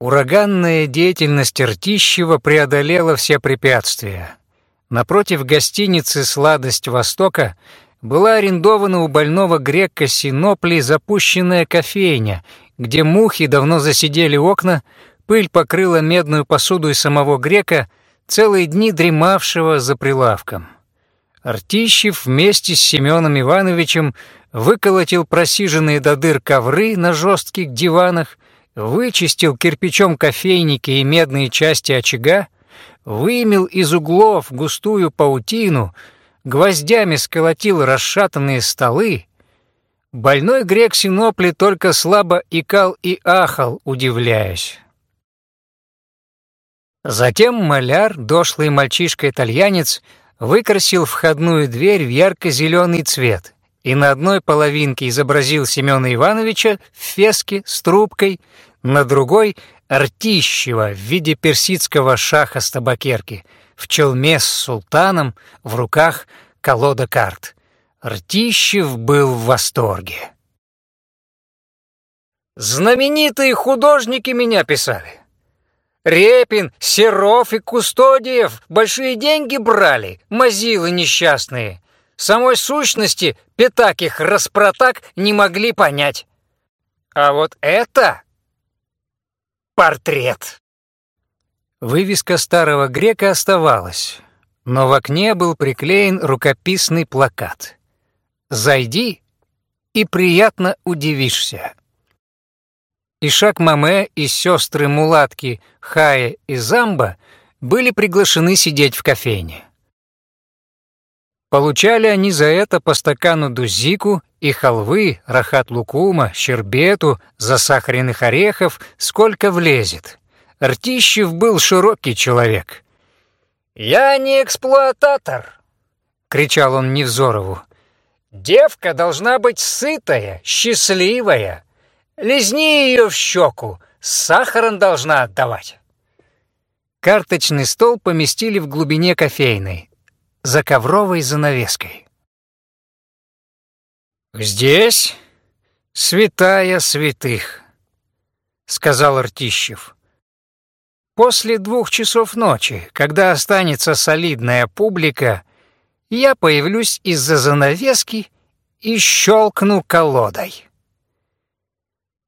Ураганная деятельность Ртищева преодолела все препятствия. Напротив гостиницы «Сладость Востока» была арендована у больного грека Синопли запущенная кофейня, где мухи давно засидели окна, пыль покрыла медную посуду и самого грека, целые дни дремавшего за прилавком. Артищев вместе с Семеном Ивановичем выколотил просиженные до дыр ковры на жестких диванах, вычистил кирпичом кофейники и медные части очага, вымел из углов густую паутину, гвоздями сколотил расшатанные столы. Больной грек Синопли только слабо икал и ахал, удивляясь. Затем маляр, дошлый мальчишка-итальянец, выкрасил входную дверь в ярко-зеленый цвет и на одной половинке изобразил Семена Ивановича в феске с трубкой, на другой — Ртищева в виде персидского шаха с табакерки, в челме с султаном, в руках колода карт. Ртищев был в восторге. «Знаменитые художники меня писали. Репин, Серов и Кустодиев большие деньги брали, мазилы несчастные. Самой сущности пятак их распротак не могли понять. А вот это портрет. Вывеска старого грека оставалась, но в окне был приклеен рукописный плакат. «Зайди и приятно удивишься». Ишак Маме и сестры Мулатки Хая и Замба были приглашены сидеть в кофейне. Получали они за это по стакану дузику и халвы, рахат-лукума, щербету, засахаренных орехов, сколько влезет. Ртищев был широкий человек. «Я не эксплуататор!» — кричал он Невзорову. «Девка должна быть сытая, счастливая. Лизни ее в щеку, сахаром должна отдавать». Карточный стол поместили в глубине кофейной, за ковровой занавеской. «Здесь святая святых», — сказал Ртищев. «После двух часов ночи, когда останется солидная публика, я появлюсь из-за занавески и щелкну колодой».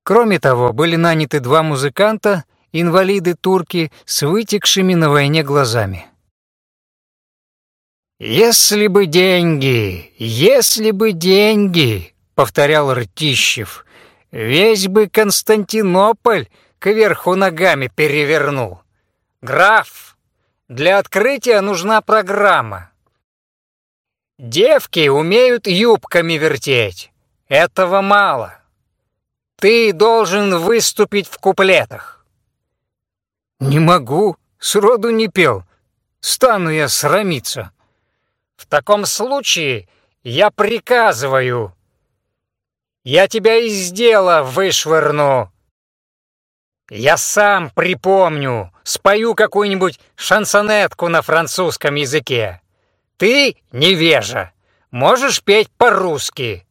Кроме того, были наняты два музыканта, инвалиды-турки с вытекшими на войне глазами. «Если бы деньги, если бы деньги!» — повторял Ртищев. «Весь бы Константинополь кверху ногами перевернул. Граф, для открытия нужна программа. Девки умеют юбками вертеть. Этого мало. Ты должен выступить в куплетах». «Не могу, сроду не пел. Стану я срамиться». В таком случае я приказываю. Я тебя из дела вышвырну. Я сам припомню, спою какую-нибудь шансонетку на французском языке. Ты, невежа, можешь петь по-русски.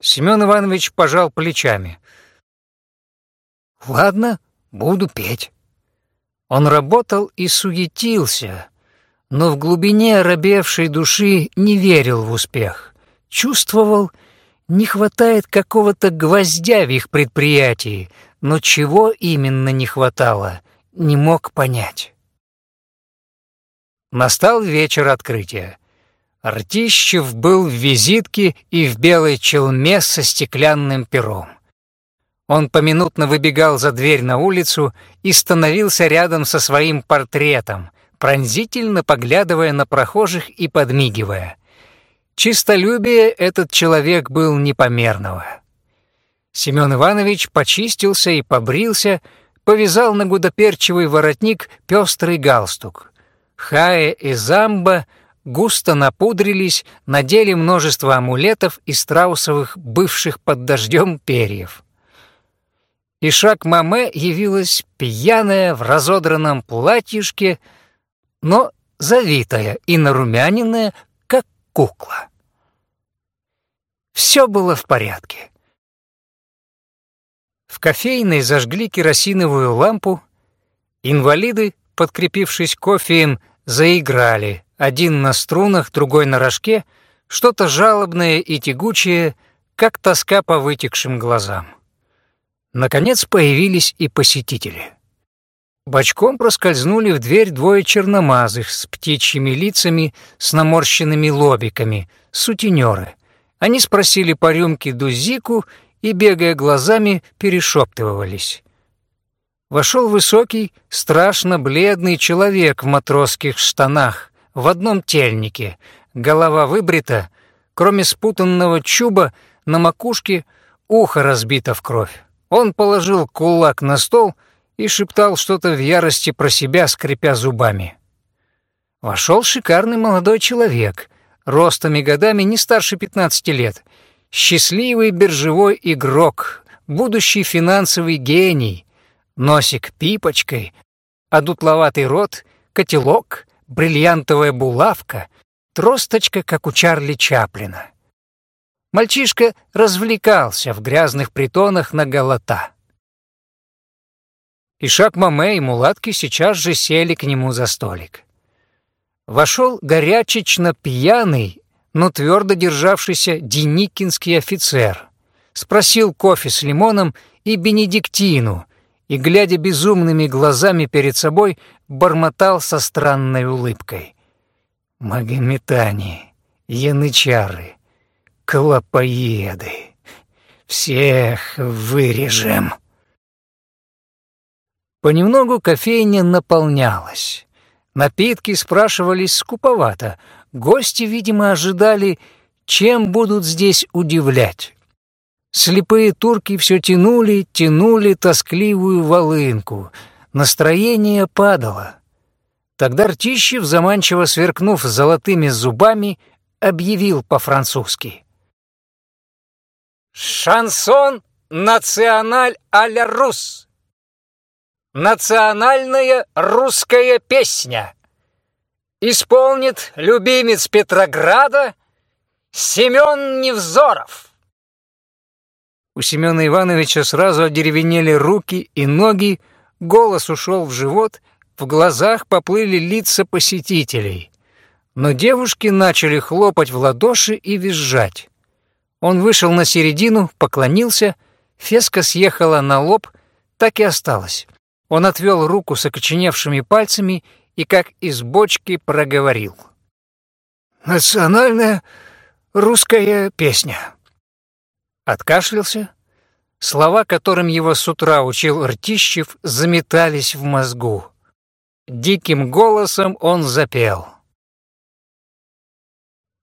Семен Иванович пожал плечами. Ладно, буду петь. Он работал и суетился, но в глубине оробевшей души не верил в успех. Чувствовал, не хватает какого-то гвоздя в их предприятии, но чего именно не хватало, не мог понять. Настал вечер открытия. Артищев был в визитке и в белой челме со стеклянным пером. Он поминутно выбегал за дверь на улицу и становился рядом со своим портретом, пронзительно поглядывая на прохожих и подмигивая. Чистолюбие этот человек был непомерного. Семен Иванович почистился и побрился, повязал на гудоперчивый воротник пестрый галстук. Хая и Замба густо напудрились, надели множество амулетов и страусовых, бывших под дождем перьев. Ишак Маме явилась пьяная в разодранном платьишке, но завитая и нарумяненная, как кукла. Все было в порядке. В кофейной зажгли керосиновую лампу. Инвалиды, подкрепившись кофеем, заиграли, один на струнах, другой на рожке, что-то жалобное и тягучее, как тоска по вытекшим глазам. Наконец появились и посетители. Бочком проскользнули в дверь двое черномазых с птичьими лицами, с наморщенными лобиками, сутенеры. Они спросили по рюмке дузику и, бегая глазами, перешептывались. Вошел высокий, страшно бледный человек в матросских штанах, в одном тельнике, голова выбрита, кроме спутанного чуба на макушке ухо разбито в кровь. Он положил кулак на стол и шептал что-то в ярости про себя, скрипя зубами. Вошел шикарный молодой человек, ростом и годами не старше 15 лет, счастливый биржевой игрок, будущий финансовый гений, носик пипочкой, одутловатый рот, котелок, бриллиантовая булавка, тросточка, как у Чарли Чаплина. Мальчишка развлекался в грязных притонах на голота. Ишак Маме и мулатки сейчас же сели к нему за столик. Вошел горячечно пьяный, но твердо державшийся деникинский офицер. Спросил кофе с лимоном и бенедиктину, и, глядя безумными глазами перед собой, бормотал со странной улыбкой. «Магометане, янычары, клопоеды. Всех вырежем. Понемногу кофейня наполнялась. Напитки спрашивались скуповато. Гости, видимо, ожидали, чем будут здесь удивлять. Слепые турки все тянули, тянули тоскливую волынку. Настроение падало. Тогда Ртищев, заманчиво сверкнув золотыми зубами, объявил по-французски. Шансон националь а-ля рус. Национальная русская песня. Исполнит любимец Петрограда Семен Невзоров. У Семена Ивановича сразу одеревенели руки и ноги, голос ушел в живот, в глазах поплыли лица посетителей. Но девушки начали хлопать в ладоши и визжать. Он вышел на середину, поклонился, феска съехала на лоб, так и осталось. Он отвел руку с окоченевшими пальцами и, как из бочки, проговорил. «Национальная русская песня». Откашлялся. Слова, которым его с утра учил Ртищев, заметались в мозгу. Диким голосом он запел.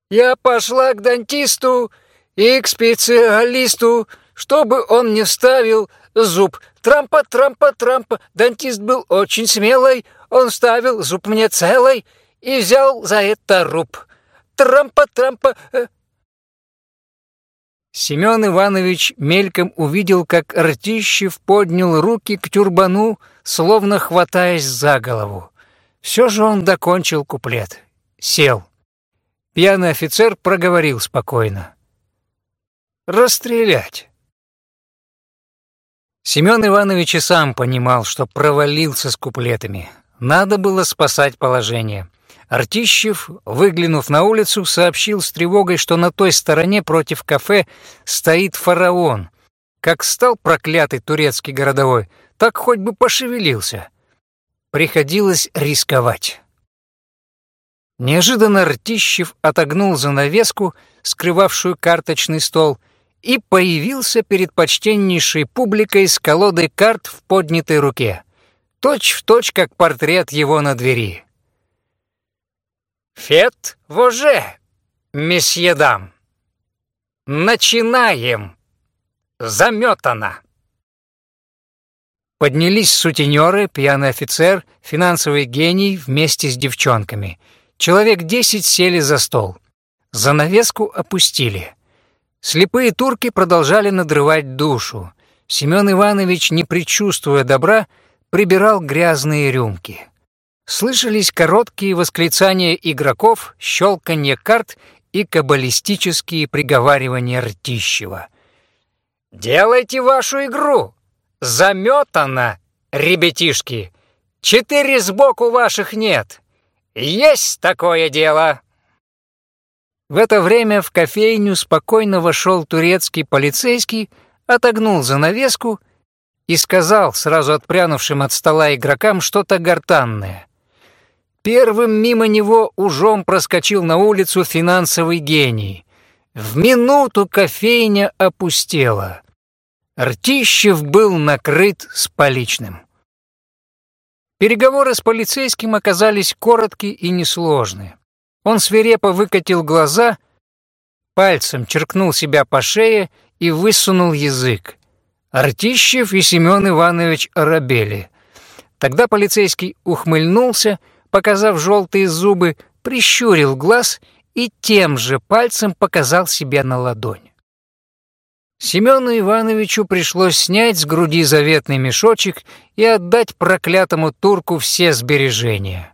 «Я пошла к дантисту, и к специалисту, чтобы он мне вставил зуб. Трампа, трампа, трампа. Дантист был очень смелый, он вставил зуб мне целый и взял за это руб. Трампа, трампа. Э. Семен Иванович мельком увидел, как Ртищев поднял руки к тюрбану, словно хватаясь за голову. Все же он докончил куплет. Сел. Пьяный офицер проговорил спокойно расстрелять. Семен Иванович и сам понимал, что провалился с куплетами. Надо было спасать положение. Артищев, выглянув на улицу, сообщил с тревогой, что на той стороне против кафе стоит фараон. Как стал проклятый турецкий городовой, так хоть бы пошевелился. Приходилось рисковать. Неожиданно Ртищев отогнул занавеску, скрывавшую карточный стол, и появился перед почтеннейшей публикой с колодой карт в поднятой руке, точь в точь как портрет его на двери. «Фет воже, месье дам! Начинаем! Заметано!» Поднялись сутенеры, пьяный офицер, финансовый гений вместе с девчонками. Человек десять сели за стол. Занавеску опустили. Слепые турки продолжали надрывать душу. Семен Иванович, не предчувствуя добра, прибирал грязные рюмки. Слышались короткие восклицания игроков, щелканье карт и каббалистические приговаривания Ртищева. «Делайте вашу игру! заметано, ребятишки. Четыре сбоку ваших нет. Есть такое дело!» В это время в кофейню спокойно вошел турецкий полицейский, отогнул занавеску и сказал сразу отпрянувшим от стола игрокам что-то гортанное. Первым мимо него ужом проскочил на улицу финансовый гений. В минуту кофейня опустела. Ртищев был накрыт с поличным. Переговоры с полицейским оказались короткие и несложные. Он свирепо выкатил глаза, пальцем черкнул себя по шее и высунул язык. Артищев и Семен Иванович оробели. Тогда полицейский ухмыльнулся, показав желтые зубы, прищурил глаз и тем же пальцем показал себя на ладонь. Семену Ивановичу пришлось снять с груди заветный мешочек и отдать проклятому турку все сбережения.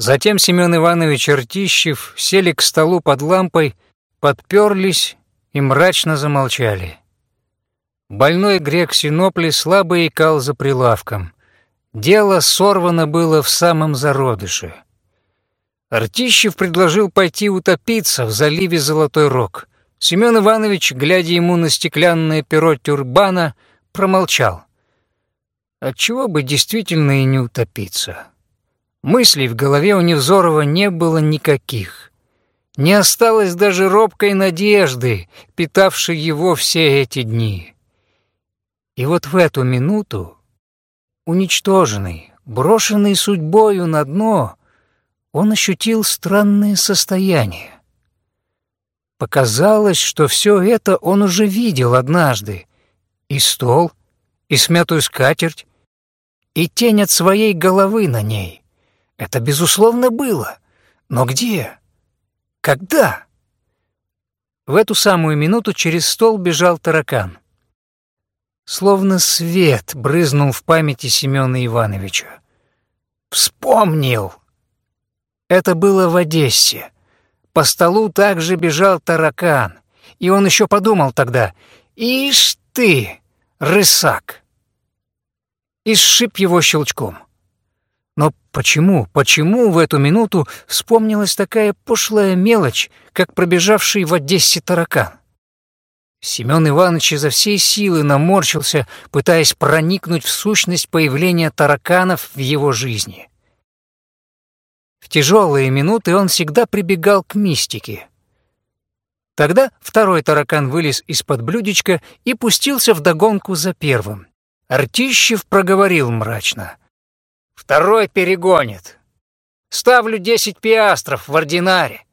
Затем Семен Иванович Артищев сели к столу под лампой, подперлись и мрачно замолчали. Больной грек Синопли слабо икал за прилавком. Дело сорвано было в самом зародыше. Артищев предложил пойти утопиться в заливе Золотой Рог. Семен Иванович, глядя ему на стеклянное перо тюрбана, промолчал. Отчего бы действительно и не утопиться? Мыслей в голове у Невзорова не было никаких. Не осталось даже робкой надежды, питавшей его все эти дни. И вот в эту минуту, уничтоженный, брошенный судьбою на дно, он ощутил странное состояние. Показалось, что все это он уже видел однажды. И стол, и смятую скатерть, и тень от своей головы на ней. Это, безусловно, было. Но где? Когда? В эту самую минуту через стол бежал таракан. Словно свет брызнул в памяти Семёна Ивановича. Вспомнил! Это было в Одессе. По столу также бежал таракан, и он еще подумал тогда, «Ишь ты, рысак!» И сшиб его щелчком. Почему, почему в эту минуту вспомнилась такая пошлая мелочь, как пробежавший в Одессе таракан? Семен Иванович изо всей силы наморщился, пытаясь проникнуть в сущность появления тараканов в его жизни. В тяжелые минуты он всегда прибегал к мистике. Тогда второй таракан вылез из-под блюдечка и пустился в догонку за первым. Артищев проговорил мрачно. Второй перегонит. Ставлю десять пиастров в ординаре.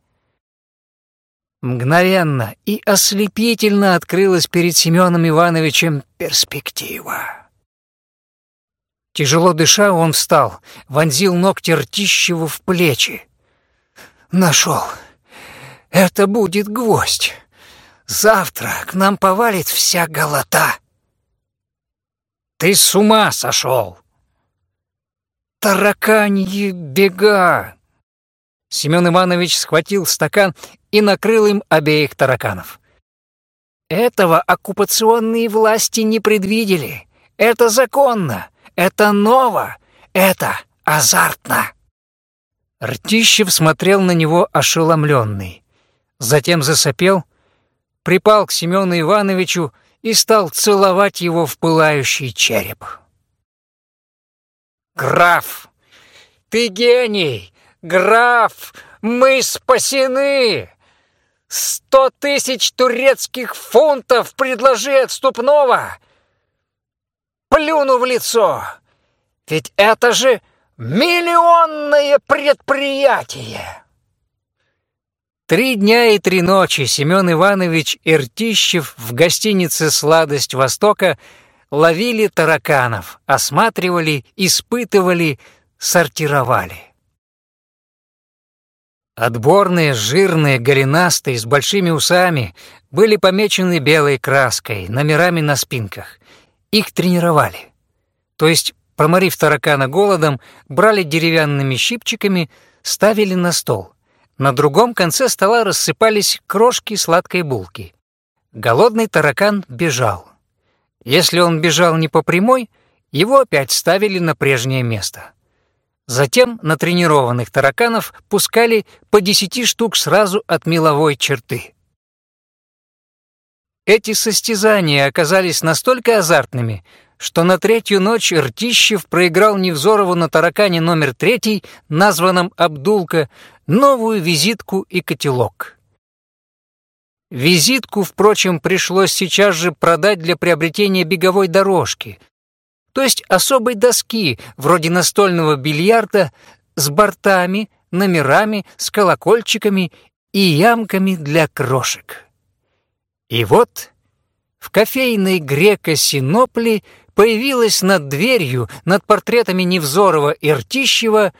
Мгновенно и ослепительно открылась перед Семеном Ивановичем перспектива. Тяжело дыша, он встал, вонзил ногти Ртищеву в плечи. «Нашел. Это будет гвоздь. Завтра к нам повалит вся голота». «Ты с ума сошел!» Тараканьи бега!» Семен Иванович схватил стакан и накрыл им обеих тараканов. «Этого оккупационные власти не предвидели. Это законно, это ново, это азартно!» Ртищев смотрел на него ошеломленный. Затем засопел, припал к Семену Ивановичу и стал целовать его в пылающий череп. «Граф! Ты гений! Граф! Мы спасены! Сто тысяч турецких фунтов предложи отступного! Плюну в лицо! Ведь это же миллионное предприятие!» Три дня и три ночи Семен Иванович Иртищев в гостинице «Сладость Востока» ловили тараканов, осматривали, испытывали, сортировали. Отборные, жирные, голенастые, с большими усами были помечены белой краской, номерами на спинках. Их тренировали. То есть, проморив таракана голодом, брали деревянными щипчиками, ставили на стол. На другом конце стола рассыпались крошки сладкой булки. Голодный таракан бежал. Если он бежал не по прямой, его опять ставили на прежнее место. Затем на тренированных тараканов пускали по десяти штук сразу от меловой черты. Эти состязания оказались настолько азартными, что на третью ночь Ртищев проиграл Невзорову на таракане номер третий, названном «Абдулка», новую визитку и котелок. Визитку, впрочем, пришлось сейчас же продать для приобретения беговой дорожки, то есть особой доски, вроде настольного бильярда, с бортами, номерами, с колокольчиками и ямками для крошек. И вот в кофейной греко-синопле появилась над дверью, над портретами Невзорова и Ртищева,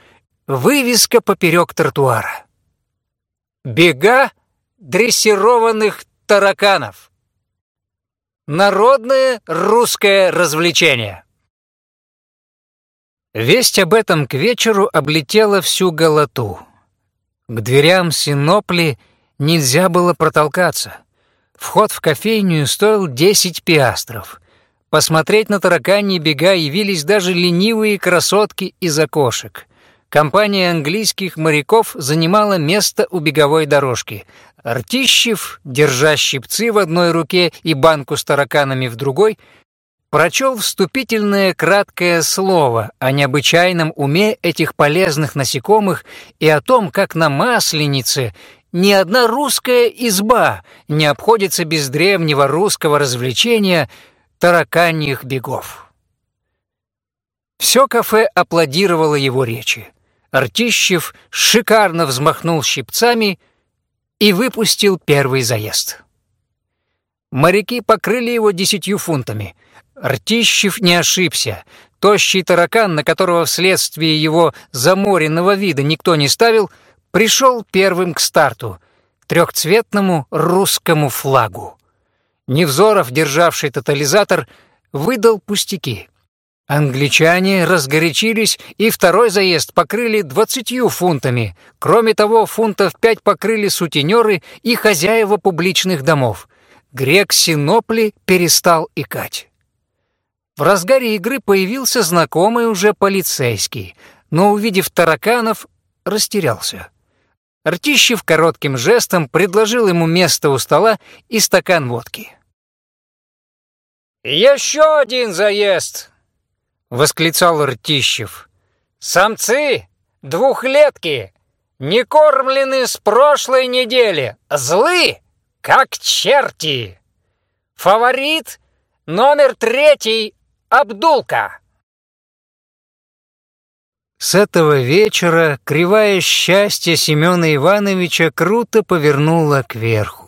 вывеска поперек тротуара. «Бега дрессированных тараканов». Народное русское развлечение. Весть об этом к вечеру облетела всю голоту. К дверям Синопли нельзя было протолкаться. Вход в кофейню стоил 10 пиастров. Посмотреть на тараканьи бега явились даже ленивые красотки из окошек. Компания английских моряков занимала место у беговой дорожки. Артищев, держа щипцы в одной руке и банку с тараканами в другой, прочел вступительное краткое слово о необычайном уме этих полезных насекомых и о том, как на Масленице ни одна русская изба не обходится без древнего русского развлечения тараканьих бегов. Все кафе аплодировало его речи. Артищев шикарно взмахнул щипцами и выпустил первый заезд. Моряки покрыли его десятью фунтами — Ртищев не ошибся. Тощий таракан, на которого вследствие его заморенного вида никто не ставил, пришел первым к старту, трехцветному русскому флагу. Невзоров, державший тотализатор, выдал пустяки. Англичане разгорячились и второй заезд покрыли двадцатью фунтами. Кроме того, фунтов пять покрыли сутенеры и хозяева публичных домов. Грек Синопли перестал икать. В разгаре игры появился знакомый уже полицейский, но, увидев тараканов, растерялся. Ртищев коротким жестом предложил ему место у стола и стакан водки. «Еще один заезд!» — восклицал Ртищев. «Самцы, двухлетки, не кормлены с прошлой недели, злы, как черти! Фаворит номер третий Абдулка!» С этого вечера кривая счастья Семена Ивановича круто повернула кверху.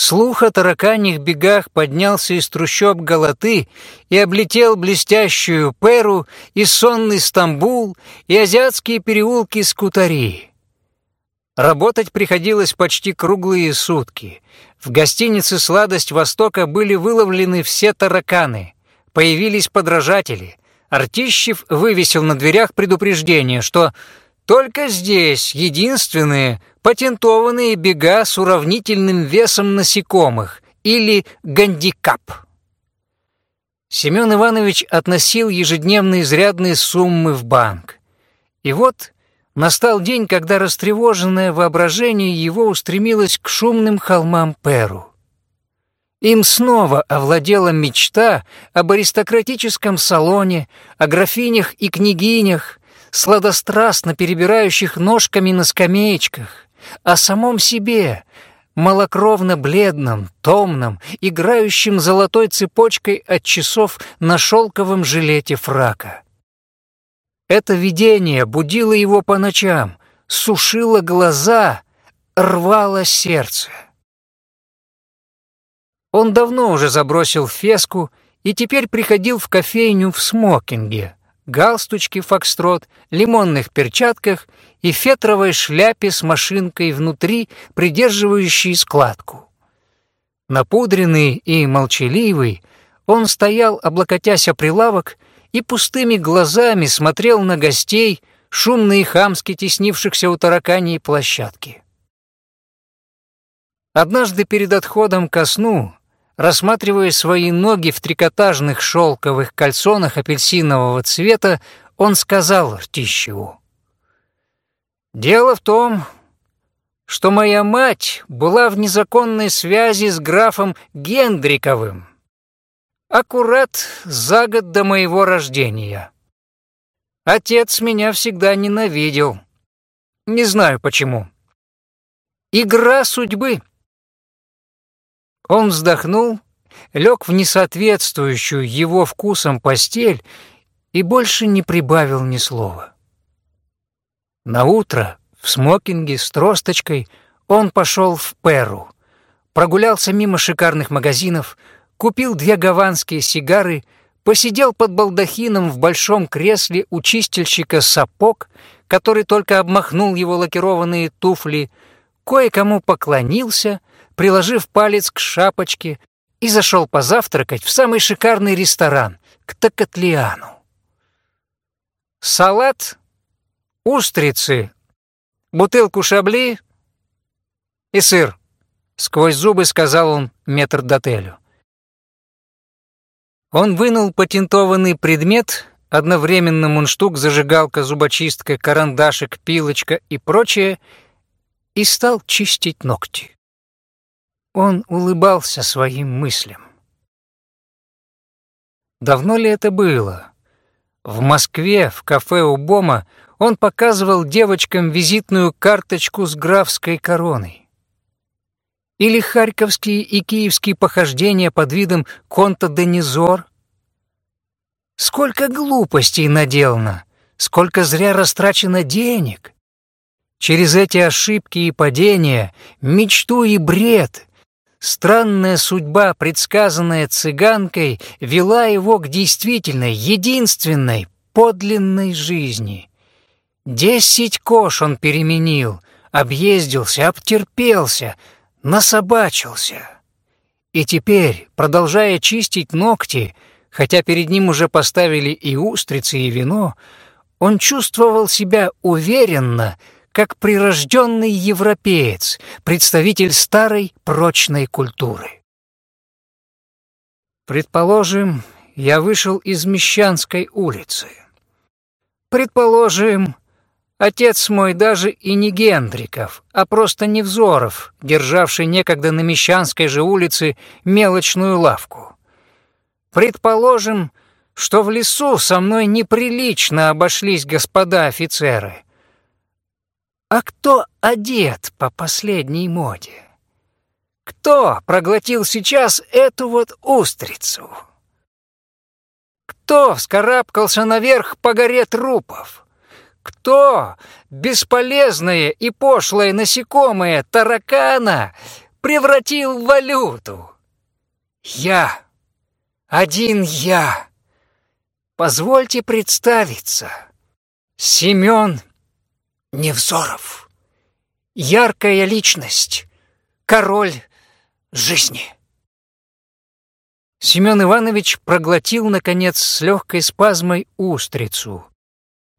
Слух о тараканьих бегах поднялся из трущоб Галаты и облетел блестящую Перу и сонный Стамбул и азиатские переулки Скутари. Работать приходилось почти круглые сутки. В гостинице «Сладость Востока» были выловлены все тараканы — Появились подражатели. Артищев вывесил на дверях предупреждение, что только здесь единственные патентованные бега с уравнительным весом насекомых или гандикап. Семен Иванович относил ежедневно изрядные суммы в банк. И вот настал день, когда растревоженное воображение его устремилось к шумным холмам Перу. Им снова овладела мечта об аристократическом салоне, о графинях и княгинях, сладострастно перебирающих ножками на скамеечках, о самом себе, малокровно-бледном, томном, играющем золотой цепочкой от часов на шелковом жилете фрака. Это видение будило его по ночам, сушило глаза, рвало сердце. Он давно уже забросил феску и теперь приходил в кофейню в смокинге, галстучке фокстрот, лимонных перчатках и фетровой шляпе с машинкой внутри, придерживающей складку. Напудренный и молчаливый, он стоял, облокотясь о прилавок, и пустыми глазами смотрел на гостей, шумно и хамски теснившихся у тараканьей площадки. Однажды перед отходом ко сну Рассматривая свои ноги в трикотажных шелковых кальсонах апельсинового цвета, он сказал Ртищеву. «Дело в том, что моя мать была в незаконной связи с графом Гендриковым, аккурат за год до моего рождения. Отец меня всегда ненавидел. Не знаю почему. Игра судьбы. Он вздохнул, лег в несоответствующую его вкусом постель и больше не прибавил ни слова. На утро в смокинге с тросточкой он пошел в Перу, прогулялся мимо шикарных магазинов, купил две гаванские сигары, посидел под балдахином в большом кресле у чистильщика сапог, который только обмахнул его лакированные туфли, кое-кому поклонился, приложив палец к шапочке, и зашел позавтракать в самый шикарный ресторан, к Токотлиану. Салат, устрицы, бутылку шабли и сыр, сквозь зубы сказал он метрдотелю. Он вынул патентованный предмет, одновременно мундштук, зажигалка, зубочистка, карандашик, пилочка и прочее, и стал чистить ногти. Он улыбался своим мыслям. Давно ли это было? В Москве, в кафе у Бома, он показывал девочкам визитную карточку с графской короной. Или харьковские и киевские похождения под видом конта Денизор. Сколько глупостей наделано, сколько зря растрачено денег. Через эти ошибки и падения, мечту и бред, странная судьба, предсказанная цыганкой, вела его к действительной, единственной, подлинной жизни. Десять кош он переменил, объездился, обтерпелся — насобачился. И теперь, продолжая чистить ногти, хотя перед ним уже поставили и устрицы, и вино, он чувствовал себя уверенно, как прирожденный европеец, представитель старой прочной культуры. Предположим, я вышел из Мещанской улицы. Предположим, Отец мой даже и не Гендриков, а просто Невзоров, державший некогда на Мещанской же улице мелочную лавку. Предположим, что в лесу со мной неприлично обошлись господа офицеры. А кто одет по последней моде? Кто проглотил сейчас эту вот устрицу? Кто вскарабкался наверх по горе трупов? Кто, бесполезное и пошлое насекомое таракана, превратил в валюту? Я. Один я. Позвольте представиться. Семен Невзоров. Яркая личность. Король жизни. Семен Иванович проглотил, наконец, с легкой спазмой устрицу.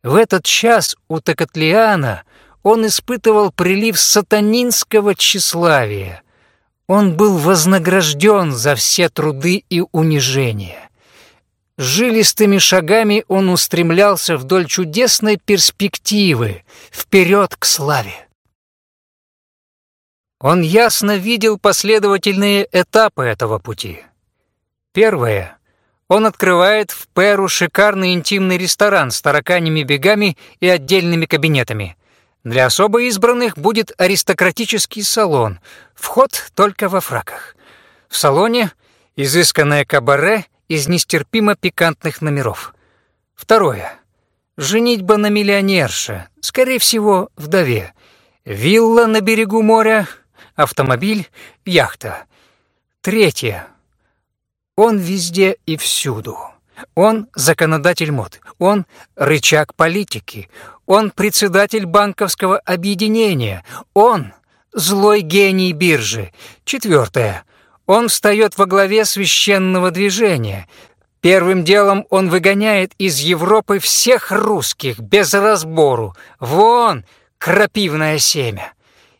В этот час у Токотлиана он испытывал прилив сатанинского тщеславия. Он был вознагражден за все труды и унижения. Жилистыми шагами он устремлялся вдоль чудесной перспективы, вперед к славе. Он ясно видел последовательные этапы этого пути. Первое — он открывает в Перу шикарный интимный ресторан с тараканями бегами и отдельными кабинетами. Для особо избранных будет аристократический салон, вход только во фраках. В салоне изысканное кабаре из нестерпимо пикантных номеров. Второе. Женитьба на миллионерше, скорее всего, вдове. Вилла на берегу моря, автомобиль, яхта. Третье. Он везде и всюду. Он законодатель мод, он рычаг политики, он председатель банковского объединения, он злой гений биржи. Четвертое. Он встает во главе священного движения. Первым делом он выгоняет из Европы всех русских без разбору. Вон крапивное семя.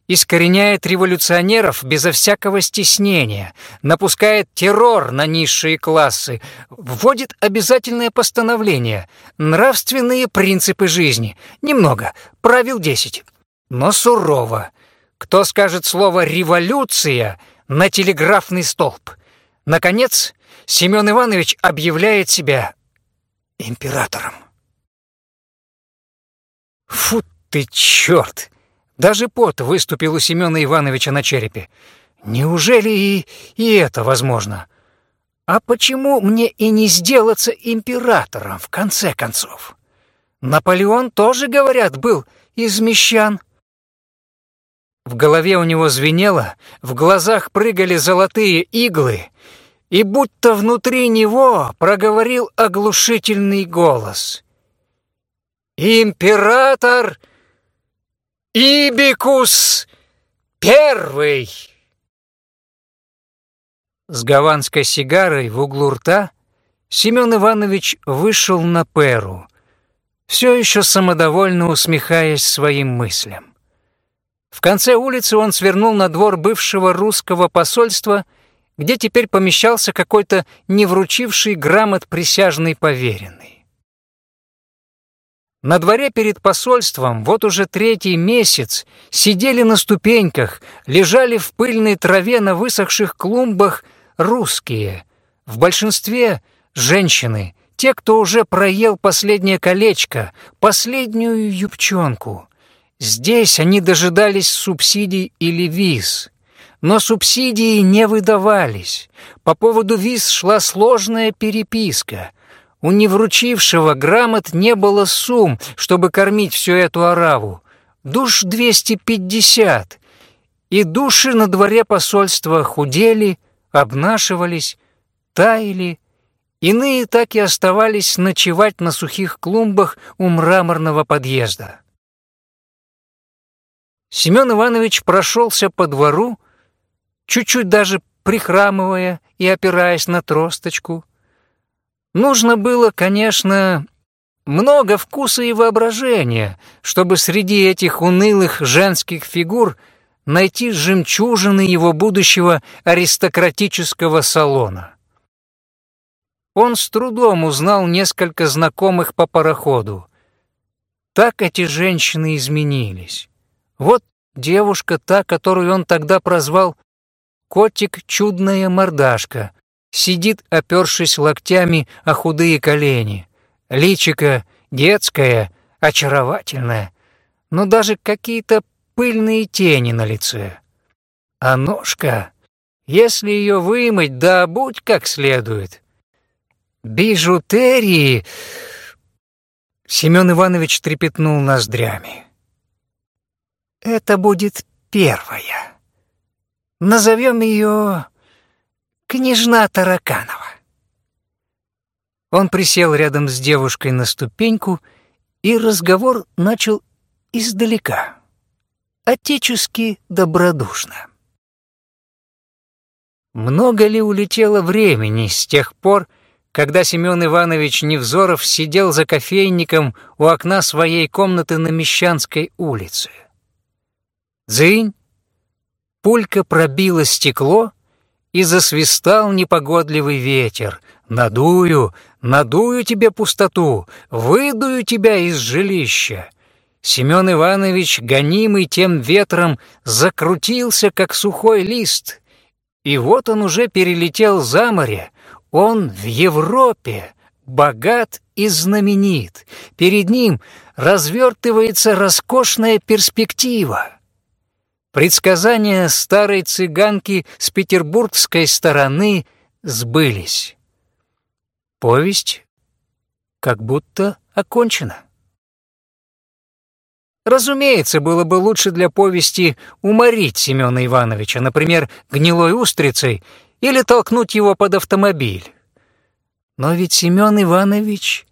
искореняет революционеров безо всякого стеснения, напускает террор на низшие классы, вводит обязательное постановление, нравственные принципы жизни, немного, правил десять, но сурово. Кто скажет слово «революция» на телеграфный столб? Наконец, Семен Иванович объявляет себя императором. Фу ты черт! Даже пот выступил у Семена Ивановича на черепе. Неужели и, и это возможно? А почему мне и не сделаться императором, в конце концов? Наполеон тоже, говорят, был из мещан. В голове у него звенело, в глазах прыгали золотые иглы, и будто внутри него проговорил оглушительный голос. «Император Ибикус первый!» С гаванской сигарой в углу рта Семен Иванович вышел на перу, все еще самодовольно усмехаясь своим мыслям. В конце улицы он свернул на двор бывшего русского посольства, где теперь помещался какой-то не вручивший грамот присяжный поверенный. На дворе перед посольством вот уже третий месяц сидели на ступеньках, лежали в пыльной траве на высохших клумбах русские. В большинстве женщины, те, кто уже проел последнее колечко, последнюю юбчонку. Здесь они дожидались субсидий или виз. Но субсидии не выдавались. По поводу виз шла сложная переписка — у невручившего грамот не было сумм, чтобы кормить всю эту ораву. Душ 250. И души на дворе посольства худели, обнашивались, таяли. Иные так и оставались ночевать на сухих клумбах у мраморного подъезда. Семен Иванович прошелся по двору, чуть-чуть даже прихрамывая и опираясь на тросточку, Нужно было, конечно, много вкуса и воображения, чтобы среди этих унылых женских фигур найти жемчужины его будущего аристократического салона. Он с трудом узнал несколько знакомых по пароходу. Так эти женщины изменились. Вот девушка та, которую он тогда прозвал «Котик чудная мордашка», сидит, опершись локтями о худые колени. Личико детское, очаровательное, но даже какие-то пыльные тени на лице. А ножка, если ее вымыть, да будь как следует. Бижутерии... Семен Иванович трепетнул ноздрями. Это будет первая. Назовем ее княжна Тараканова. Он присел рядом с девушкой на ступеньку, и разговор начал издалека, отечески добродушно. Много ли улетело времени с тех пор, когда Семен Иванович Невзоров сидел за кофейником у окна своей комнаты на Мещанской улице? Дзынь, пулька пробила стекло, и засвистал непогодливый ветер. «Надую, надую тебе пустоту, выдую тебя из жилища». Семен Иванович, гонимый тем ветром, закрутился, как сухой лист. И вот он уже перелетел за море, он в Европе, богат и знаменит. Перед ним развертывается роскошная перспектива. Предсказания старой цыганки с петербургской стороны сбылись. Повесть как будто окончена. Разумеется, было бы лучше для повести уморить Семена Ивановича, например, гнилой устрицей или толкнуть его под автомобиль. Но ведь Семен Иванович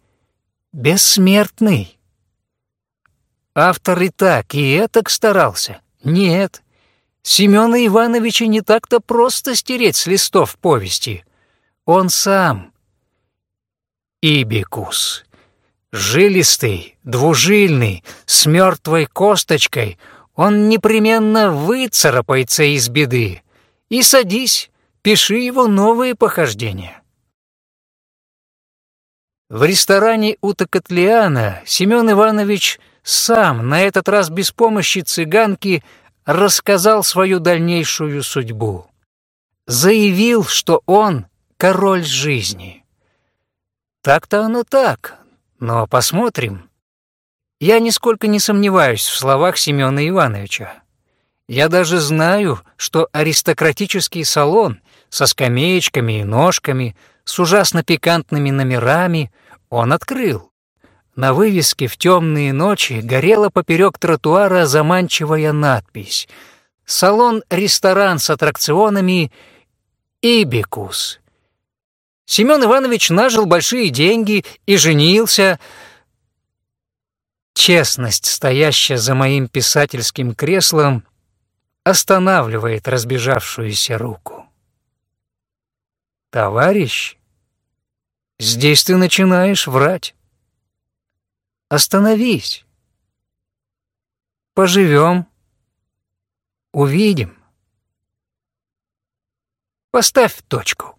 бессмертный. Автор и так, и этак старался — нет, Семена Ивановича не так-то просто стереть с листов повести. Он сам. Ибикус. Жилистый, двужильный, с мертвой косточкой, он непременно выцарапается из беды. И садись, пиши его новые похождения. В ресторане у Токотлиана Семен Иванович сам, на этот раз без помощи цыганки, рассказал свою дальнейшую судьбу. Заявил, что он король жизни. Так-то оно так, но посмотрим. Я нисколько не сомневаюсь в словах Семёна Ивановича. Я даже знаю, что аристократический салон со скамеечками и ножками, с ужасно пикантными номерами он открыл. На вывеске в темные ночи горела поперек тротуара заманчивая надпись «Салон-ресторан с аттракционами Ибикус». Семен Иванович нажил большие деньги и женился. Честность, стоящая за моим писательским креслом, останавливает разбежавшуюся руку. «Товарищ, здесь ты начинаешь врать». Остановись. Поживем. Увидим. Поставь точку.